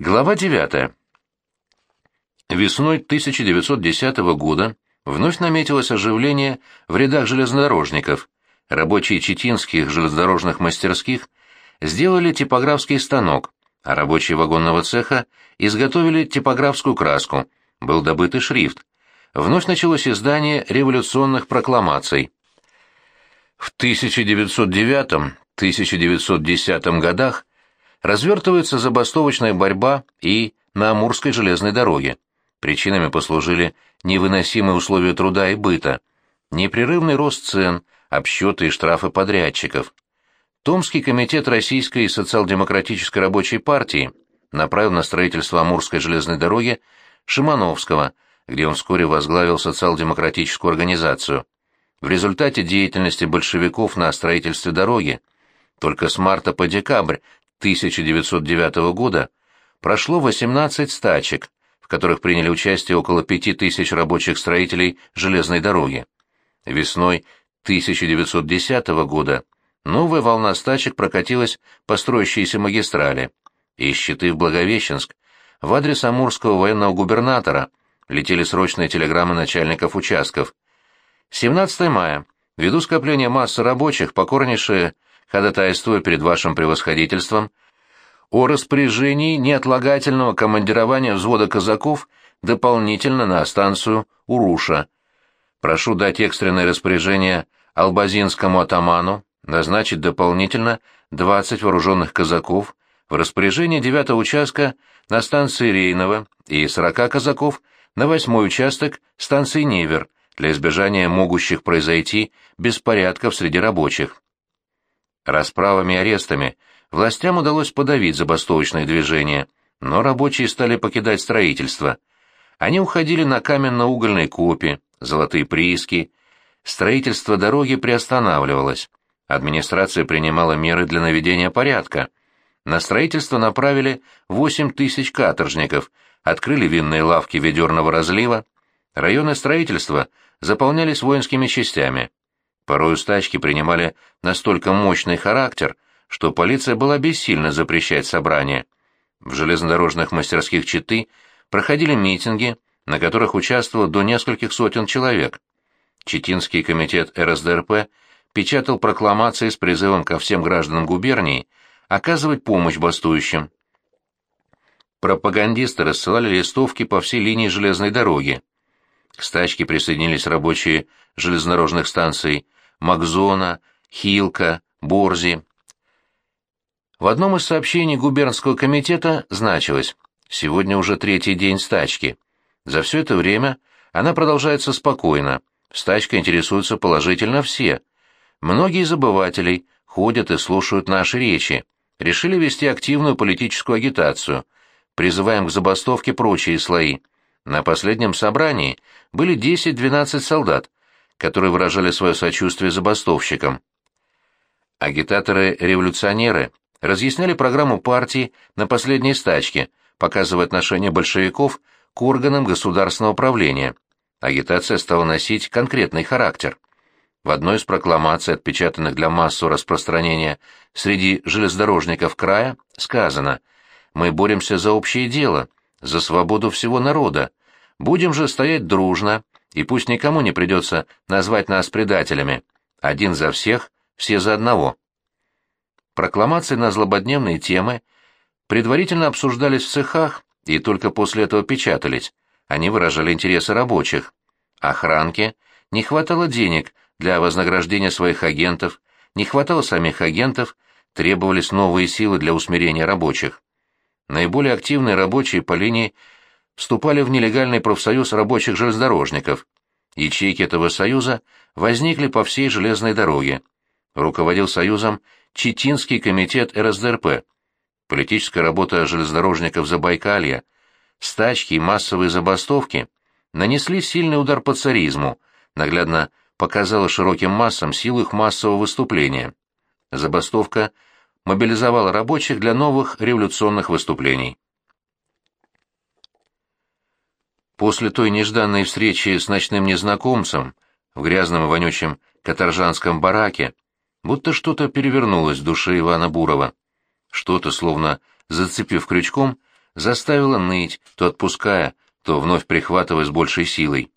Глава 9. Весной 1910 года вновь наметилось оживление в рядах железнодорожников. Рабочие читинских железнодорожных мастерских сделали типографский станок, а рабочие вагонного цеха изготовили типографскую краску, был добыт и шрифт. Вновь началось издание революционных прокламаций. В 1909-1910 годах развертывается забастовочная борьба и на Амурской железной дороге. Причинами послужили невыносимые условия труда и быта, непрерывный рост цен, обсчеты и штрафы подрядчиков. Томский комитет Российской социал-демократической рабочей партии направил на строительство Амурской железной дороги Шимановского, где он вскоре возглавил социал-демократическую организацию. В результате деятельности большевиков на строительстве дороги только с марта по декабрь 1909 года прошло 18 стачек, в которых приняли участие около 5000 рабочих строителей железной дороги. Весной 1910 года новая волна стачек прокатилась по строящейся магистрали. Из Щиты в Благовещенск в адрес амурского военного губернатора летели срочные телеграммы начальников участков. 17 мая. Ввиду скопления массы рабочих, покорнейшие ходатайствуя перед вашим превосходительством о распоряжении неотлагательного командирования взвода казаков дополнительно на станцию Уруша. Прошу дать экстренное распоряжение албазинскому атаману назначить дополнительно 20 вооруженных казаков в распоряжение 9 участка на станции Рейново и 40 казаков на 8 участок станции Невер для избежания могущих произойти беспорядков среди рабочих. Расправами и арестами властям удалось подавить забастовочное движение, но рабочие стали покидать строительство. Они уходили на каменно-угольные копи, золотые прииски. Строительство дороги приостанавливалось. Администрация принимала меры для наведения порядка. На строительство направили 8 тысяч каторжников, открыли винные лавки ведерного разлива. Районы строительства заполнялись воинскими частями. Порой стачки принимали настолько мощный характер, что полиция была бессильна запрещать собрания. В железнодорожных мастерских Читы проходили митинги, на которых участвовало до нескольких сотен человек. Читинский комитет РСДРП печатал прокламации с призывом ко всем гражданам губернии оказывать помощь бастующим. Пропагандисты рассылали листовки по всей линии железной дороги. К стачке присоединились рабочие железнодорожных станций Макзона, Хилка, Борзи. В одном из сообщений губернского комитета значилось «Сегодня уже третий день стачки. За все это время она продолжается спокойно. Стачка интересуются положительно все. Многие из обывателей ходят и слушают наши речи. Решили вести активную политическую агитацию. Призываем к забастовке прочие слои. На последнем собрании были 10-12 солдат, которые выражали свое сочувствие забастовщикам. Агитаторы-революционеры разъясняли программу партии на последней стачке, показывая отношение большевиков к органам государственного управления. Агитация стала носить конкретный характер. В одной из прокламаций, отпечатанных для массового распространения среди железнодорожников края, сказано «Мы боремся за общее дело, за свободу всего народа. Будем же стоять дружно, и пусть никому не придется назвать нас предателями. Один за всех, все за одного. Прокламации на злободневные темы предварительно обсуждались в цехах и только после этого печатались. Они выражали интересы рабочих. Охранке не хватало денег для вознаграждения своих агентов, не хватало самих агентов, требовались новые силы для усмирения рабочих. Наиболее активные рабочие по линии вступали в нелегальный профсоюз рабочих железнодорожников. Ячейки этого союза возникли по всей железной дороге. Руководил союзом Читинский комитет РСДРП. Политическая работа железнодорожников Забайкалья, стачки и массовые забастовки нанесли сильный удар по царизму, наглядно показала широким массам силу их массового выступления. Забастовка мобилизовала рабочих для новых революционных выступлений. После той нежданной встречи с ночным незнакомцем в грязном и вонючем каторжанском бараке будто что-то перевернулось в душе Ивана Бурова. Что-то, словно зацепив крючком, заставила ныть, то отпуская, то вновь прихватывая с большей силой.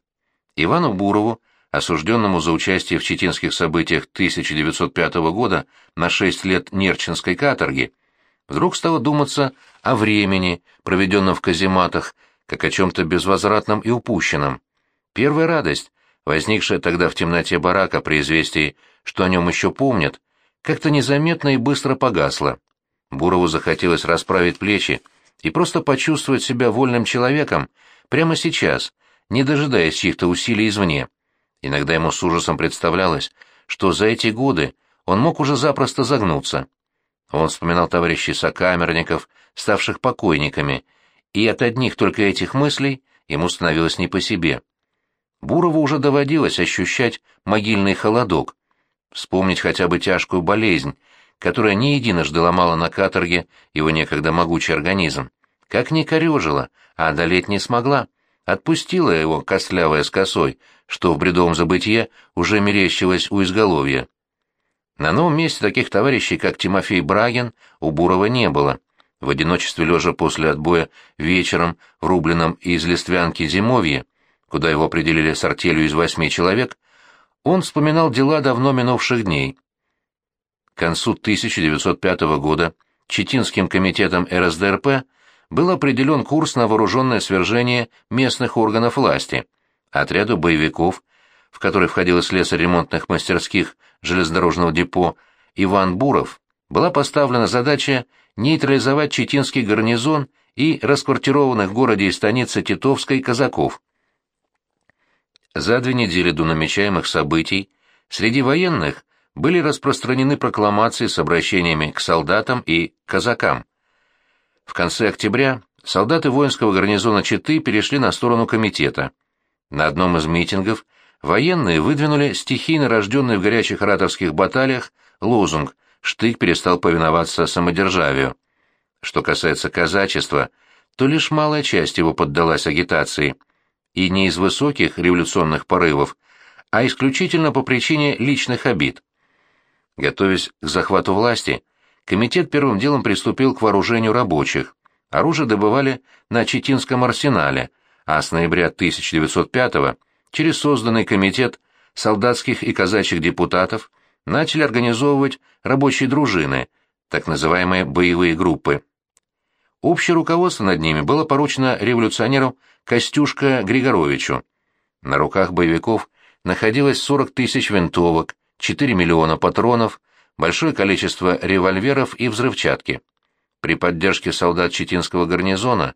Ивану Бурову, осужденному за участие в читинских событиях 1905 года на шесть лет Нерчинской каторги, вдруг стало думаться о времени, проведенном в казематах, как о чем-то безвозвратном и упущенном. Первая радость, возникшая тогда в темноте барака при известии, что о нем еще помнят, как-то незаметно и быстро погасла. Бурову захотелось расправить плечи и просто почувствовать себя вольным человеком прямо сейчас, не дожидаясь чьих-то усилий извне. Иногда ему с ужасом представлялось, что за эти годы он мог уже запросто загнуться. Он вспоминал товарищей сокамерников, ставших покойниками, и от одних только этих мыслей ему становилось не по себе. Бурову уже доводилось ощущать могильный холодок, вспомнить хотя бы тяжкую болезнь, которая не единожды ломала на каторге его некогда могучий организм. Как ни корежила, а одолеть не смогла. Отпустила его костлявая с косой, что в бредовом забытье уже мерещилось у изголовья. На новом месте таких товарищей, как Тимофей Брагин, у Бурова не было. В одиночестве лежа после отбоя вечером в рубленном из Листвянки зимовье, куда его определили с артелью из восьми человек, он вспоминал дела давно минувших дней. К концу 1905 года Читинским комитетом РСДРП был определен курс на вооруженное свержение местных органов власти. Отряду боевиков, в который входил слесарь ремонтных мастерских железнодорожного депо Иван Буров, была поставлена задача нейтрализовать Читинский гарнизон и расквартированных в городе и станице Титовской казаков. За две недели до намечаемых событий среди военных были распространены прокламации с обращениями к солдатам и казакам. В конце октября солдаты воинского гарнизона Читы перешли на сторону комитета. На одном из митингов военные выдвинули стихийно рожденный в горячих ораторских баталиях лозунг «Штык перестал повиноваться самодержавию». Что касается казачества, то лишь малая часть его поддалась агитации – и не из высоких революционных порывов, а исключительно по причине личных обид. Готовясь к захвату власти, комитет первым делом приступил к вооружению рабочих. Оружие добывали на Читинском арсенале, а с ноября 1905 через созданный комитет солдатских и казачьих депутатов начали организовывать рабочие дружины, так называемые боевые группы. Общее руководство над ними было поручено революционеру Костюшка Григоровичу. На руках боевиков находилось 40 тысяч винтовок, 4 миллиона патронов, большое количество револьверов и взрывчатки. При поддержке солдат Читинского гарнизона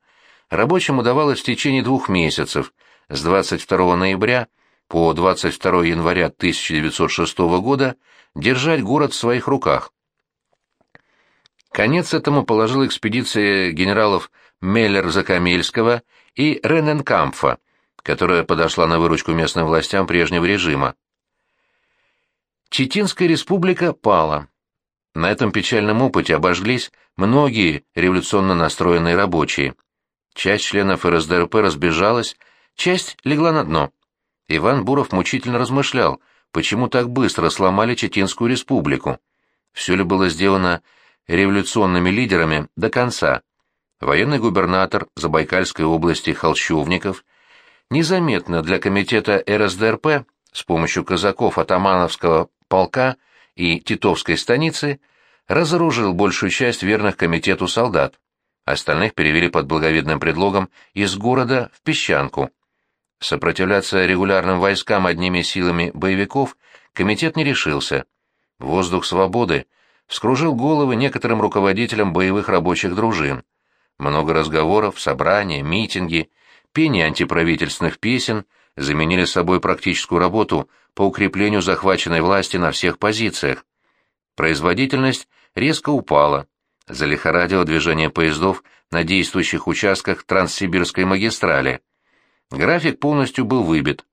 рабочим удавалось в течение двух месяцев, с 22 ноября по 22 января 1906 года, держать город в своих руках. Конец этому положила экспедиция генералов Меллер-Закамельского и Рененкамфа, которая подошла на выручку местным властям прежнего режима. Читинская республика пала. На этом печальном опыте обожглись многие революционно настроенные рабочие. Часть членов РСДРП разбежалась, часть легла на дно. Иван Буров мучительно размышлял, почему так быстро сломали Читинскую республику. Все ли было сделано революционными лидерами до конца. Военный губернатор Забайкальской области Холщовников незаметно для комитета РСДРП с помощью казаков атамановского полка и Титовской станицы разоружил большую часть верных комитету солдат. Остальных перевели под благовидным предлогом из города в Песчанку. Сопротивляться регулярным войскам одними силами боевиков комитет не решился. Воздух свободы — вскружил головы некоторым руководителям боевых рабочих дружин. Много разговоров, собрания, митинги, пение антиправительственных песен заменили собой практическую работу по укреплению захваченной власти на всех позициях. Производительность резко упала, залихорадило движение поездов на действующих участках Транссибирской магистрали. График полностью был выбит.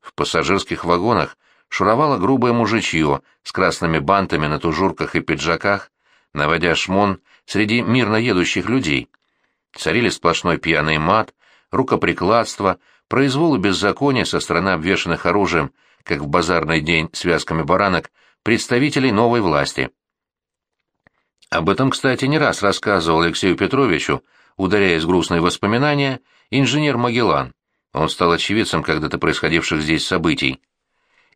В пассажирских вагонах шуровало грубое мужичье с красными бантами на тужурках и пиджаках, наводя шмон среди мирно едущих людей. Царили сплошной пьяный мат, рукоприкладство, произвол и беззаконие со стороны обвешанных оружием, как в базарный день связками баранок, представителей новой власти. Об этом, кстати, не раз рассказывал Алексею Петровичу ударяясь грустные воспоминания, инженер Магеллан. Он стал очевидцем когда-то происходивших здесь событий.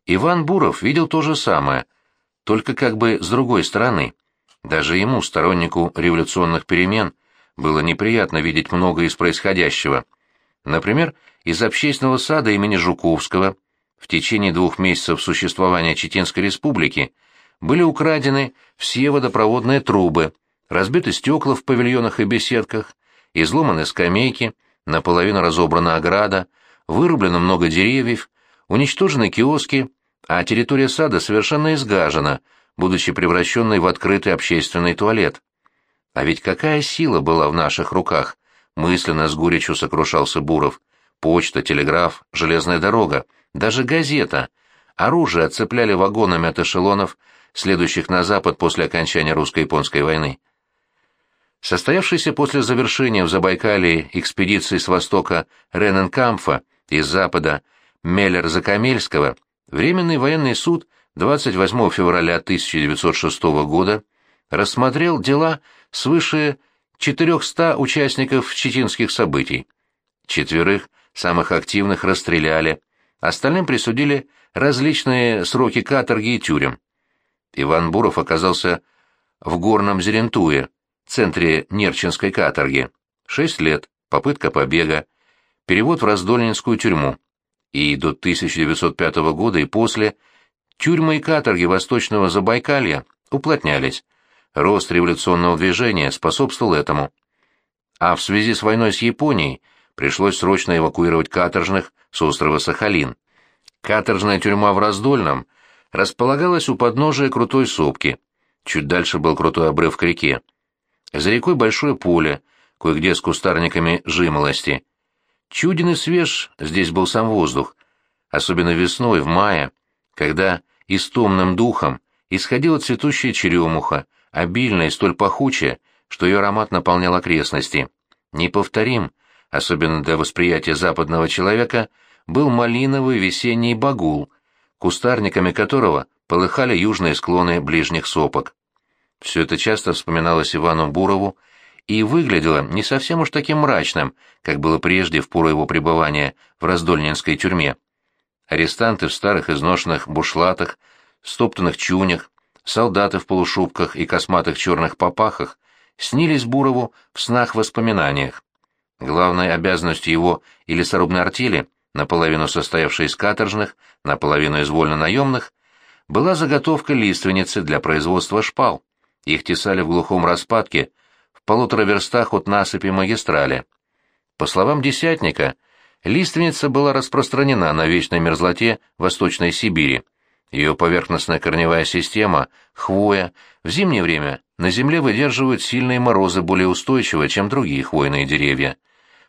Иван Буров видел то же самое, только как бы с другой стороны. Даже ему, стороннику революционных перемен, было неприятно видеть многое из происходящего. Например, из общественного сада имени Жуковского в течение двух месяцев существования Чеченской республики были украдены все водопроводные трубы, разбиты стекла в павильонах и беседках, изломаны скамейки, наполовину разобрана ограда, вырублено много деревьев, уничтожены киоски, а территория сада совершенно изгажена, будучи превращенной в открытый общественный туалет. А ведь какая сила была в наших руках, мысленно с горечью сокрушался Буров. Почта, телеграф, железная дорога, даже газета. Оружие отцепляли вагонами от эшелонов, следующих на запад после окончания русско-японской войны. Состоявшийся после завершения в Забайкалье экспедиции с востока Рененкамфа и с запада Меллер-Закамельского, Временный военный суд 28 февраля 1906 года рассмотрел дела свыше 400 участников чеченских событий. Четверых самых активных расстреляли, остальным присудили различные сроки каторги и тюрем. Иван Буров оказался в Горном Зерентуе, центре Нерчинской каторги. Шесть лет, попытка побега, перевод в Раздольнинскую тюрьму. И до 1905 года и после тюрьмы и каторги Восточного Забайкалья уплотнялись. Рост революционного движения способствовал этому. А в связи с войной с Японией пришлось срочно эвакуировать каторжных с острова Сахалин. Каторжная тюрьма в Раздольном располагалась у подножия крутой сопки. Чуть дальше был крутой обрыв к реке. За рекой большое поле, кое-где с кустарниками жимолости. Чуден и свеж здесь был сам воздух, особенно весной, в мае, когда истомным духом исходила цветущая черемуха, обильная и столь пахучая, что ее аромат наполнял окрестности. Неповторим, особенно для восприятия западного человека, был малиновый весенний багул, кустарниками которого полыхали южные склоны ближних сопок. Все это часто вспоминалось Ивану Бурову и выглядело не совсем уж таким мрачным, как было прежде в пору его пребывания в Раздольнинской тюрьме. Арестанты в старых изношенных бушлатах, стоптанных чунях, солдаты в полушубках и косматых черных попахах снились Бурову в снах-воспоминаниях. Главной обязанностью его и лесорубной артели, наполовину состоявшей из каторжных, наполовину из вольно-наемных, была заготовка лиственницы для производства шпал. Их тесали в глухом распадке, в полутора верстах от насыпи магистрали. По словам Десятника, лиственница была распространена на вечной мерзлоте Восточной Сибири. Ее поверхностная корневая система, хвоя, в зимнее время на земле выдерживают сильные морозы более устойчиво, чем другие хвойные деревья.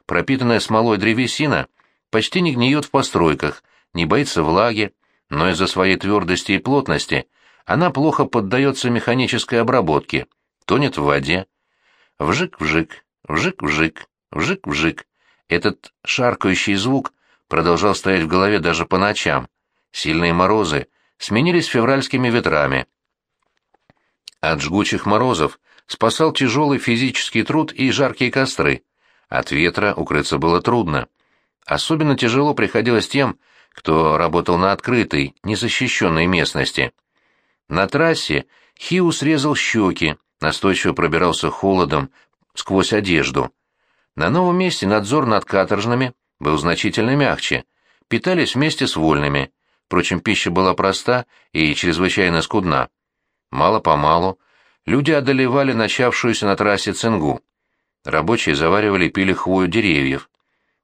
Пропитанная смолой древесина почти не гниет в постройках, не боится влаги, но из-за своей твердости и плотности она плохо поддается механической обработке, тонет в воде. Вжик-вжик, вжик-вжик, вжик-вжик. Этот шаркающий звук продолжал стоять в голове даже по ночам. Сильные морозы сменились февральскими ветрами. От жгучих морозов спасал тяжелый физический труд и жаркие костры. От ветра укрыться было трудно. Особенно тяжело приходилось тем, кто работал на открытой, незащищенной местности. На трассе Хиу срезал щеки, настойчиво пробирался холодом сквозь одежду. На новом месте надзор над каторжными был значительно мягче. Питались вместе с вольными. Впрочем, пища была проста и чрезвычайно скудна. Мало-помалу люди одолевали начавшуюся на трассе цингу. Рабочие заваривали пили хвою деревьев.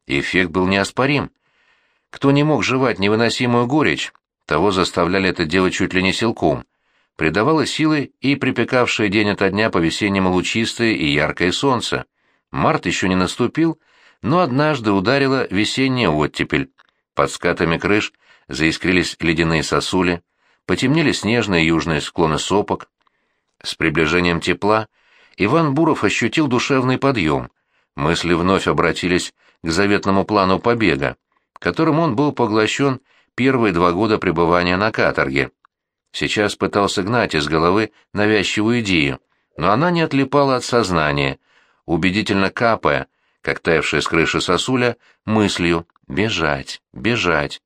Эффект был неоспорим. Кто не мог жевать невыносимую горечь, того заставляли это делать чуть ли не силком придавало силы и припекавшее день ото дня по-весеннему лучистое и яркое солнце. Март еще не наступил, но однажды ударила весенняя оттепель. Под скатами крыш заискрились ледяные сосули, потемнели снежные южные склоны сопок. С приближением тепла Иван Буров ощутил душевный подъем. Мысли вновь обратились к заветному плану побега, которым он был поглощен первые два года пребывания на каторге. Сейчас пытался гнать из головы навязчивую идею, но она не отлипала от сознания. убедительно капая, как таявшая с крыши сосуля, мыслью «бежать, бежать».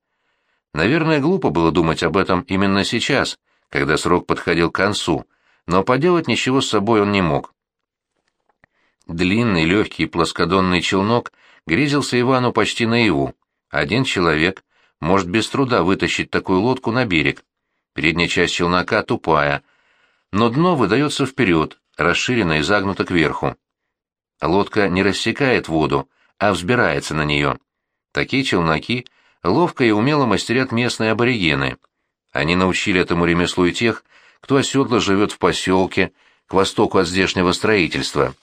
Наверное, глупо было думать об этом именно сейчас, когда срок подходил к концу, но поделать ничего с собой он не мог. Длинный, легкий, плоскодонный челнок грезился Ивану почти наяву. Один человек может без труда вытащить такую лодку на берег. Передняя часть челнока тупая, но дно выдается вперед, расширено и загнуто кверху. Лодка не рассекает воду, а взбирается на нее. Такие челноки ловко и умело мастерят местные аборигены. Они научили этому ремеслу и тех, кто оседло живет в поселке, к востоку от здешнего строительства.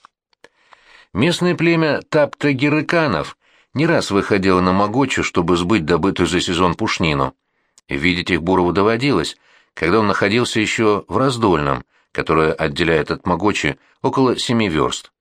Местное племя таптагирыканов не раз выходило на Могочу, чтобы сбыть добытую за сезон пушнину. Видеть их Бурову доводилось, когда он находился еще в Раздольном, которое отделяет от Могочи около семи верст.